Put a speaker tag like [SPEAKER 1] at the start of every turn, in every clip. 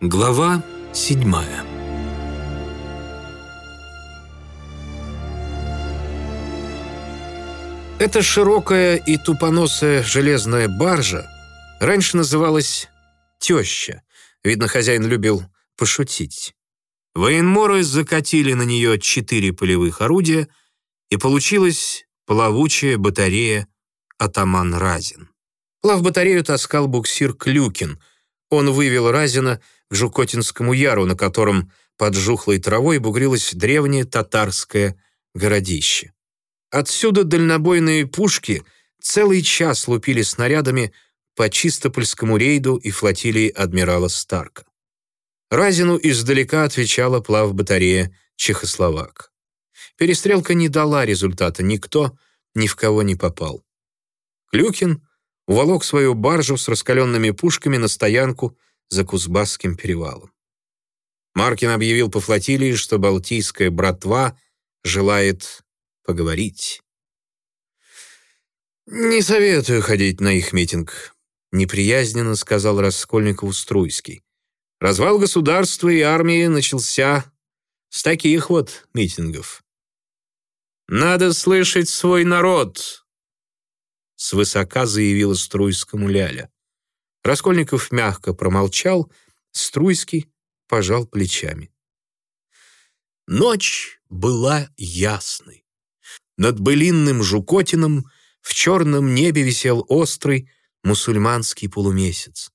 [SPEAKER 1] Глава седьмая Эта широкая и тупоносая железная баржа раньше называлась «теща». Видно, хозяин любил пошутить. Военморы закатили на нее четыре полевых орудия, и получилась плавучая батарея «Атаман Разин». Плавбатарею таскал буксир Клюкин. Он вывел Разина к Жукотинскому яру, на котором под жухлой травой бугрилось древнее татарское городище. Отсюда дальнобойные пушки целый час лупили снарядами по Чистопольскому рейду и флотилии адмирала Старка. Разину издалека отвечала плавбатарея «Чехословак». Перестрелка не дала результата, никто ни в кого не попал. Клюкин уволок свою баржу с раскаленными пушками на стоянку за Кузбасским перевалом. Маркин объявил по флотилии, что Балтийская братва желает поговорить. «Не советую ходить на их митинг», — неприязненно сказал Раскольникову Струйский. «Развал государства и армии начался с таких вот митингов». «Надо слышать свой народ», — свысока заявила Струйскому Ляля. Раскольников мягко промолчал, Струйский пожал плечами. Ночь была ясной. Над былинным Жукотином в черном небе висел острый мусульманский полумесяц.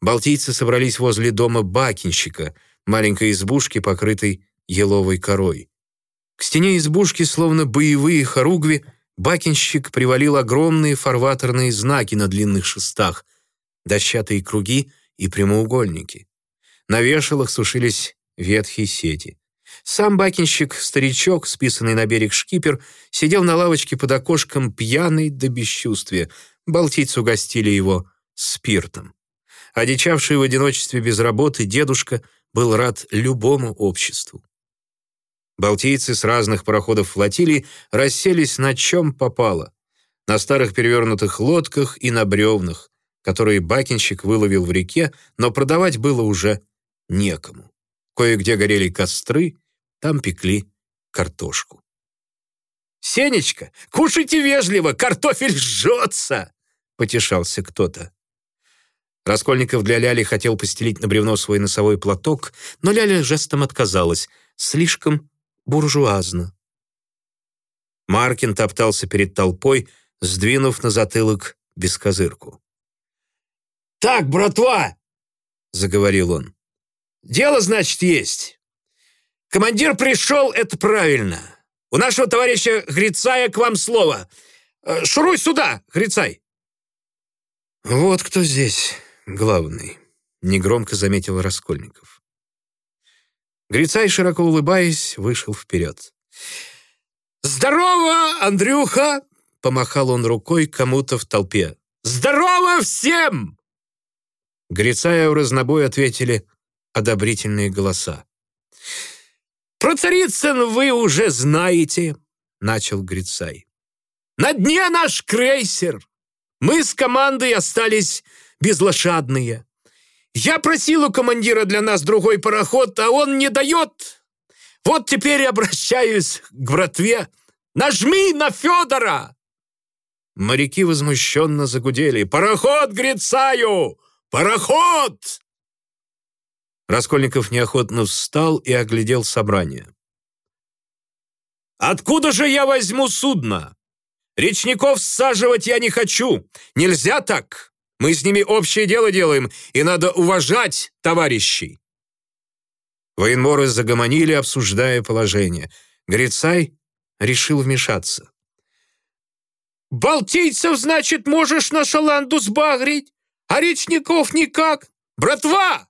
[SPEAKER 1] Балтийцы собрались возле дома бакинщика, маленькой избушки, покрытой еловой корой. К стене избушки, словно боевые хоругви, бакинщик привалил огромные фарватерные знаки на длинных шестах, дощатые круги и прямоугольники. На вешалах сушились ветхие сети. Сам бакинщик, старичок, списанный на берег шкипер, сидел на лавочке под окошком пьяный до бесчувствия. Балтийцы угостили его спиртом. Одичавший в одиночестве без работы дедушка был рад любому обществу. Балтийцы с разных пароходов флотилии расселись на чем попало. На старых перевернутых лодках и на бревнах, которые бакинщик выловил в реке, но продавать было уже некому. Кое-где горели костры, там пекли картошку. «Сенечка, кушайте вежливо, картофель жжется!» — потешался кто-то. Раскольников для Ляли хотел постелить на бревно свой носовой платок, но Ляля жестом отказалась. Слишком буржуазно. Маркин топтался перед толпой, сдвинув на затылок бескозырку. «Так, братва!» — заговорил он. «Дело, значит, есть. Командир пришел, это правильно. У нашего товарища Грицая к вам слово. Э, шуруй сюда, Грицай!» «Вот кто здесь главный», — негромко заметил Раскольников. Грицай, широко улыбаясь, вышел вперед. «Здорово, Андрюха!» — помахал он рукой кому-то в толпе. «Здорово всем!» Грицая в разнобой ответили одобрительные голоса. «Про Царицын вы уже знаете», — начал Грицай. «На дне наш крейсер. Мы с командой остались безлошадные. Я просил у командира для нас другой пароход, а он не дает. Вот теперь обращаюсь к братве. Нажми на Федора!» Моряки возмущенно загудели. «Пароход Грицаю! Пароход!» Раскольников неохотно встал и оглядел собрание. «Откуда же я возьму судно? Речников саживать я не хочу. Нельзя так. Мы с ними общее дело делаем, и надо уважать товарищей». Военморы загомонили, обсуждая положение. Грицай решил вмешаться. «Балтийцев, значит, можешь на шаланду сбагрить, а речников никак. Братва!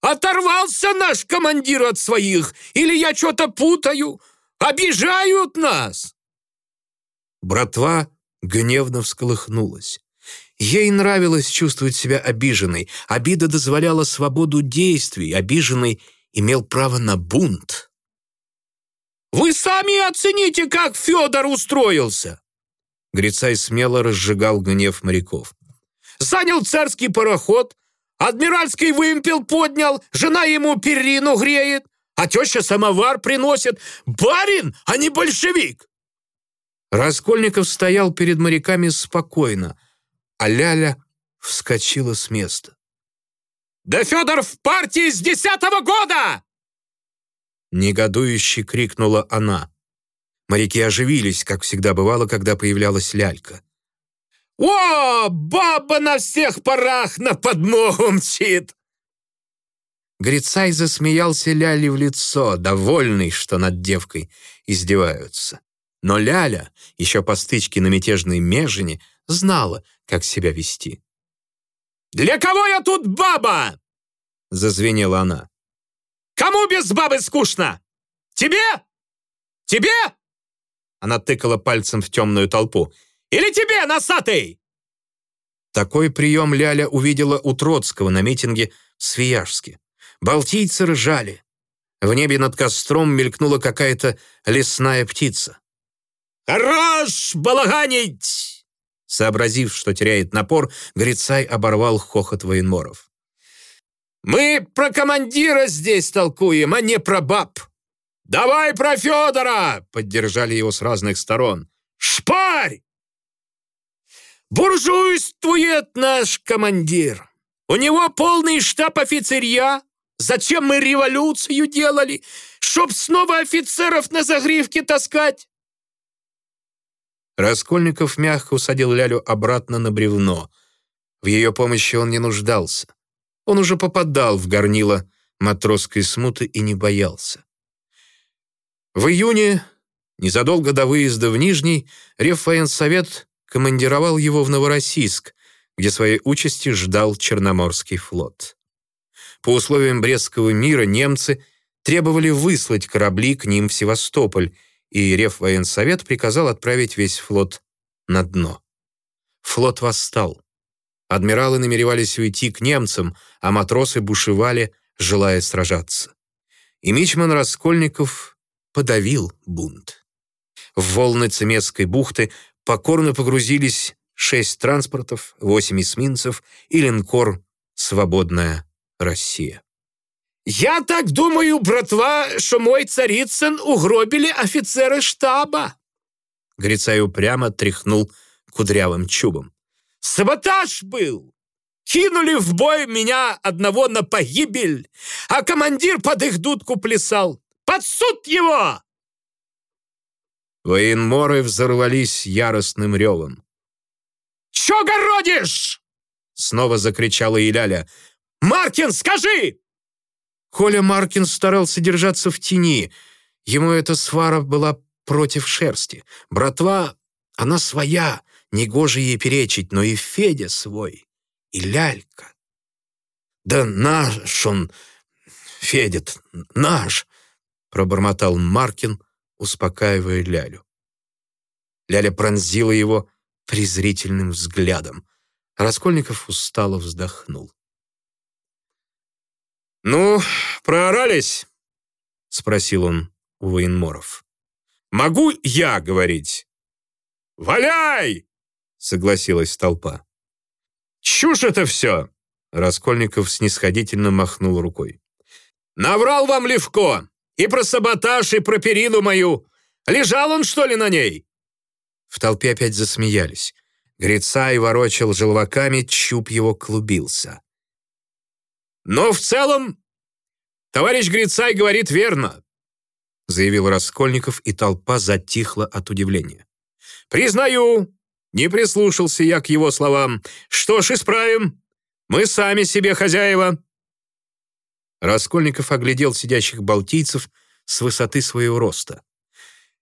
[SPEAKER 1] Оторвался наш командир от своих, или я что-то путаю? Обижают нас!» Братва гневно всколыхнулась. Ей нравилось чувствовать себя обиженной. Обида дозволяла свободу действий. Обиженный имел право на бунт. «Вы сами оцените, как Федор устроился!» Грицай смело разжигал гнев моряков. «Занял царский пароход, Адмиральский вымпел поднял, жена ему перину греет, а теща самовар приносит. Барин, а не большевик!» Раскольников стоял перед моряками спокойно, а Ляля вскочила с места. «Да Федор в партии с десятого года!» Негодующе крикнула она. Моряки оживились, как всегда бывало, когда появлялась лялька. «О, баба на всех парах на подмогу мчит!» Грицай засмеялся Ляле в лицо, довольный, что над девкой издеваются. Но Ляля, еще по стычке на мятежной межине, знала, как себя вести. «Для кого я тут баба?» — зазвенела она. «Кому без бабы скучно? Тебе? Тебе?» Она тыкала пальцем в темную толпу. «Или тебе, носатый?» Такой прием Ляля увидела у Троцкого на митинге в Свияжске. Балтийцы ржали. В небе над костром мелькнула какая-то лесная птица. «Хорош балаганить!» Сообразив, что теряет напор, Грицай оборвал хохот военморов. «Мы про командира здесь толкуем, а не про баб!» «Давай про Федора!» — поддержали его с разных сторон. «Шпарь!» «Буржуйствует наш командир! У него полный штаб офицерья, Зачем мы революцию делали? Чтоб снова офицеров на загривке таскать!» Раскольников мягко усадил Лялю обратно на бревно. В ее помощи он не нуждался. Он уже попадал в горнило матросской смуты и не боялся. В июне, незадолго до выезда в Нижний, Реввоенсовет командировал его в Новороссийск, где своей участи ждал Черноморский флот. По условиям Брестского мира немцы требовали выслать корабли к ним в Севастополь, и Реввоенсовет приказал отправить весь флот на дно. Флот восстал. Адмиралы намеревались уйти к немцам, а матросы бушевали, желая сражаться. И мичман Раскольников подавил бунт. В волны Цемесской бухты покорно погрузились шесть транспортов, восемь эсминцев и линкор «Свободная Россия. «Я так думаю, братва, что мой Царицын угробили офицеры штаба!» Грицай упрямо тряхнул кудрявым чубом. «Саботаж был! Кинули в бой меня одного на погибель, а командир под их дудку плясал. Под суд его!» Военморы взорвались яростным ревом. «Чё городишь?» Снова закричала Иляля. «Маркин, скажи!» Коля Маркин старался держаться в тени. Ему эта свара была против шерсти. Братва, она своя, негоже ей перечить, но и Федя свой, и лялька. «Да наш он, Федя, наш!» пробормотал Маркин, успокаивая Лялю. Ляля пронзила его презрительным взглядом. Раскольников устало вздохнул. «Ну, проорались?» — спросил он у военморов. «Могу я говорить?» «Валяй!» — согласилась толпа. «Чушь это все!» — Раскольников снисходительно махнул рукой. «Наврал вам Левко! И про саботаж, и про перину мою! Лежал он, что ли, на ней?» В толпе опять засмеялись. Грицай ворочал желваками, чуб его клубился. Но в целом товарищ Грицай говорит верно, заявил Раскольников, и толпа затихла от удивления. Признаю, не прислушался я к его словам. Что ж, исправим. Мы сами себе хозяева. Раскольников оглядел сидящих балтийцев с высоты своего роста.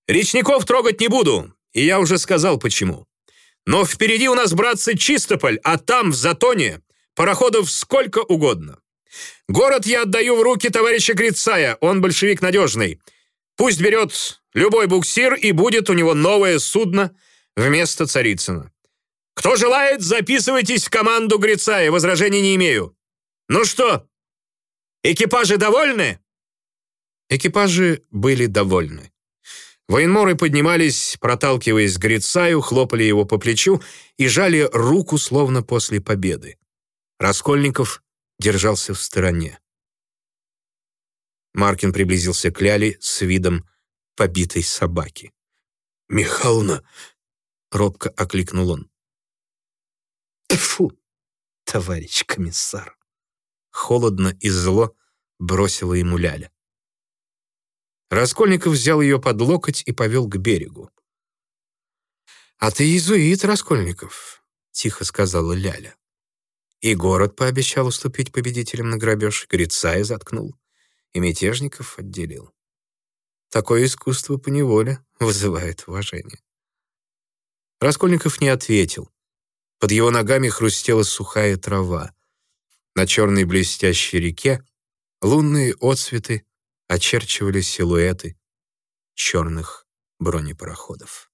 [SPEAKER 1] «Речников трогать не буду, и я уже сказал, почему. Но впереди у нас, братцы, Чистополь, а там, в Затоне, пароходов сколько угодно. Город я отдаю в руки товарища Грицая, он большевик надежный. Пусть берет любой буксир, и будет у него новое судно вместо Царицына. Кто желает, записывайтесь в команду Грицая, возражений не имею. Ну что, экипажи довольны?» Экипажи были довольны. Военморы поднимались, проталкиваясь к Грицаю, хлопали его по плечу и жали руку, словно после победы. Раскольников держался в стороне. Маркин приблизился к Ляле с видом побитой собаки. «Михайловна!» — робко окликнул он.
[SPEAKER 2] «Тьфу, товарищ комиссар!»
[SPEAKER 1] Холодно и зло бросила ему Ляля. Раскольников взял ее под локоть и повел к берегу. «А ты иезуит, Раскольников», — тихо сказала Ляля. И город пообещал уступить победителям на грабеж, Грицая заткнул, и мятежников отделил. Такое искусство поневоле вызывает уважение. Раскольников не ответил. Под его ногами хрустела сухая трава. На черной блестящей реке лунные отсветы очерчивали силуэты черных бронепароходов.